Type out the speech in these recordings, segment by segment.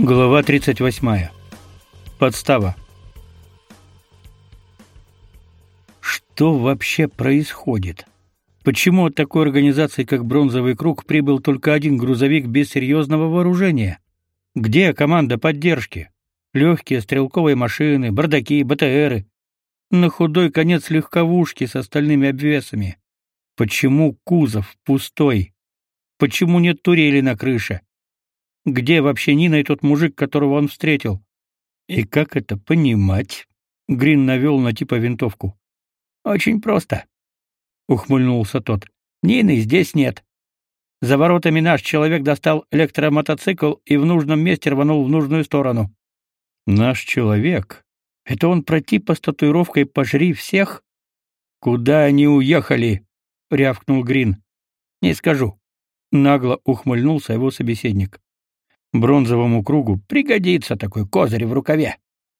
Глава 38. Подстава. Что вообще происходит? Почему от такой организации, как Бронзовый круг, прибыл только один грузовик без серьезного вооружения? Где команда поддержки? Легкие стрелковые машины, бардаки, БТРы. На худой конец легковушки с остальными обвесами. Почему кузов пустой? Почему нет турели на крыше? Где вообще Нина и тот мужик, которого он встретил? И как это понимать? Грин навел на типа винтовку. Очень просто, ухмыльнулся тот. Нины здесь нет. За воротами наш человек достал электромотоцикл и в нужном месте рванул в нужную сторону. Наш человек? Это он про типа с татуировкой «Пожри всех»? Куда они уехали? рявкнул Грин. Не скажу. Нагло ухмыльнулся его собеседник. Бронзовому кругу пригодится такой козырь в рукаве.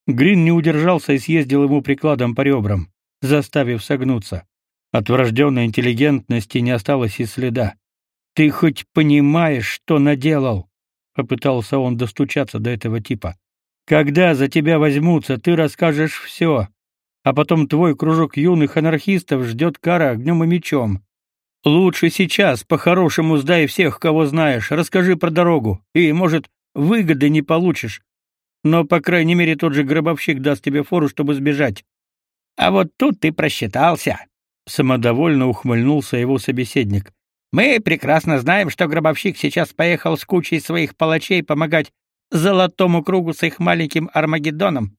Грин не удержался и съездил ему прикладом по ребрам, заставив согнуться. От врожденной интеллигентности не осталось и следа. «Ты хоть понимаешь, что наделал?» — попытался он достучаться до этого типа. «Когда за тебя возьмутся, ты расскажешь все, а потом твой кружок юных анархистов ждет кара огнем и мечом. Лучше сейчас, по-хорошему, сдай всех, кого знаешь, расскажи про дорогу, и, может, выгоды не получишь. Но, по крайней мере, тот же гробовщик даст тебе фору, чтобы сбежать. А вот тут ты просчитался, самодовольно ухмыльнулся его собеседник. Мы прекрасно знаем, что гробовщик сейчас поехал с кучей своих палачей помогать Золотому кругу с их маленьким Армагеддоном.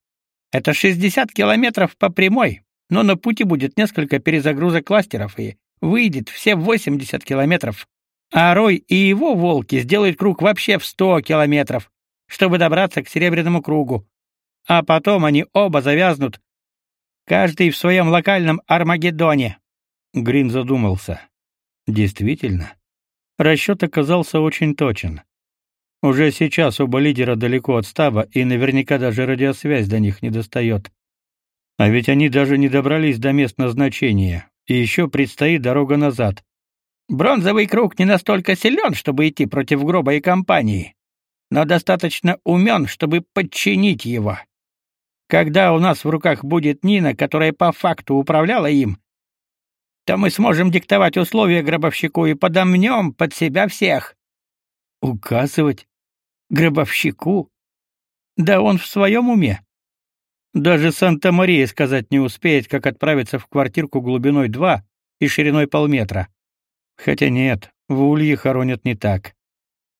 Это 60 километров по прямой, но на пути будет несколько перезагрузок кластеров и выйдет все 80 километров. А Рой и его волки сделают круг вообще в 100 километров, чтобы добраться к Серебряному кругу. А потом они оба завязнут, каждый в своем локальном Армагеддоне. Грин задумался. Действительно, расчет оказался очень точен. Уже сейчас оба лидера далеко от стаба, и наверняка даже радиосвязь до них не достает. А ведь они даже не добрались до мест назначения и еще предстоит дорога назад. Бронзовый круг не настолько силен, чтобы идти против гроба и компании, но достаточно умен, чтобы подчинить его. Когда у нас в руках будет Нина, которая по факту управляла им, то мы сможем диктовать условия гробовщику и подомнем под себя всех. Указывать гробовщику? Да он в своем уме. Даже Санта-Мария сказать не успеет, как отправиться в квартирку глубиной 2 и шириной полметра. Хотя нет, в Улье хоронят не так.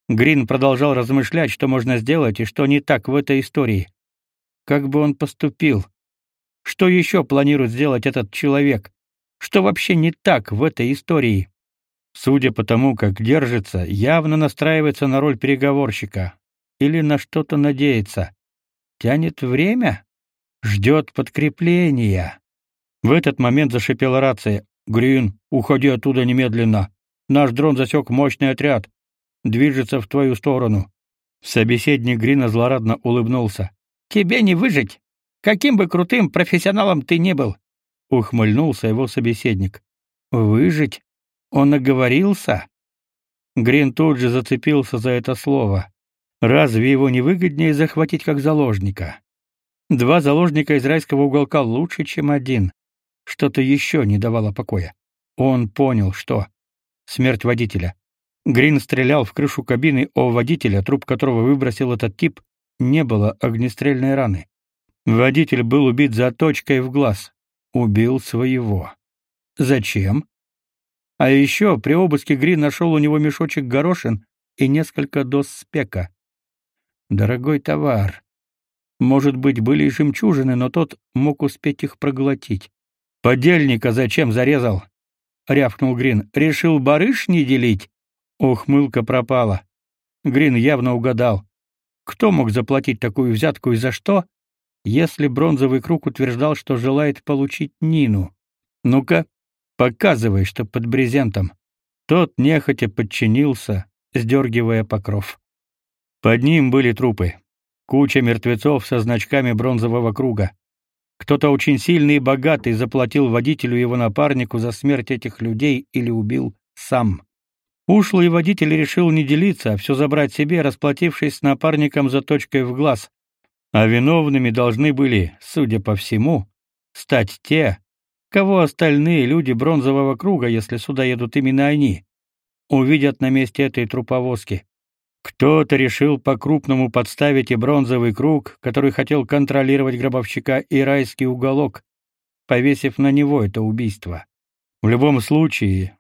Грин продолжал размышлять, что можно сделать и что не так в этой истории. Как бы он поступил? Что еще планирует сделать этот человек? Что вообще не так в этой истории? Судя по тому, как держится, явно настраивается на роль переговорщика или на что-то надеется. Тянет время? Ждет подкрепления. В этот момент зашипела рация. «Грин, уходи оттуда немедленно. Наш дрон засек мощный отряд. Движется в твою сторону». Собеседник Грина злорадно улыбнулся. «Тебе не выжить, каким бы крутым профессионалом ты ни был», — ухмыльнулся его собеседник. «Выжить? Он оговорился?» Грин тут же зацепился за это слово. Разве его не выгоднее захватить как заложника? Два заложника из райского уголка лучше, чем один. Что-то еще не давало покоя. Он понял, что смерть водителя. Грин стрелял в крышу кабины о водителя, труп которого выбросил этот тип, не было огнестрельной раны. Водитель был убит заточкой в глаз. Убил своего. Зачем? А еще при обыске Грин нашел у него мешочек горошин и несколько доз спека. Дорогой товар. Может быть, были и жемчужины, но тот мог успеть их проглотить. Подельника зачем зарезал? рявкнул Грин. Решил барыш не делить? Ухмылка пропала. Грин явно угадал. Кто мог заплатить такую взятку и за что? Если бронзовый круг утверждал, что желает получить Нину. Ну-ка, показывай, что под брезентом. Тот нехотя подчинился, сдергивая покров. Под ним были трупы. Куча мертвецов со значками бронзового круга. Кто-то очень сильный и богатый заплатил водителю и его напарнику за смерть этих людей или убил сам. Ушлый водитель решил не делиться, а все забрать себе, расплатившись с напарником за точкой в глаз. А виновными должны были, судя по всему, стать те, кого остальные люди бронзового круга, если сюда едут именно они, увидят на месте этой труповозки. Кто-то решил по-крупному подставить и бронзовый круг, который хотел контролировать гробовщика и райский уголок, повесив на него это убийство. В любом случае,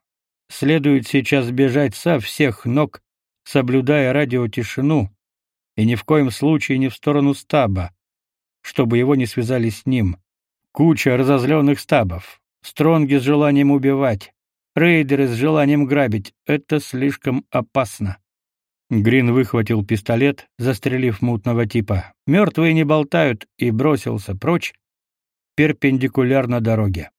следует сейчас бежать со всех ног, соблюдая радиотишину, и ни в коем случае не в сторону стаба, чтобы его не связали с ним. Куча разозленных стабов, стронги с желанием убивать, рейдеры с желанием грабить — это слишком опасно. Грин выхватил пистолет, застрелив мутного типа. Мертвые не болтают и бросился прочь, перпендикулярно дороге.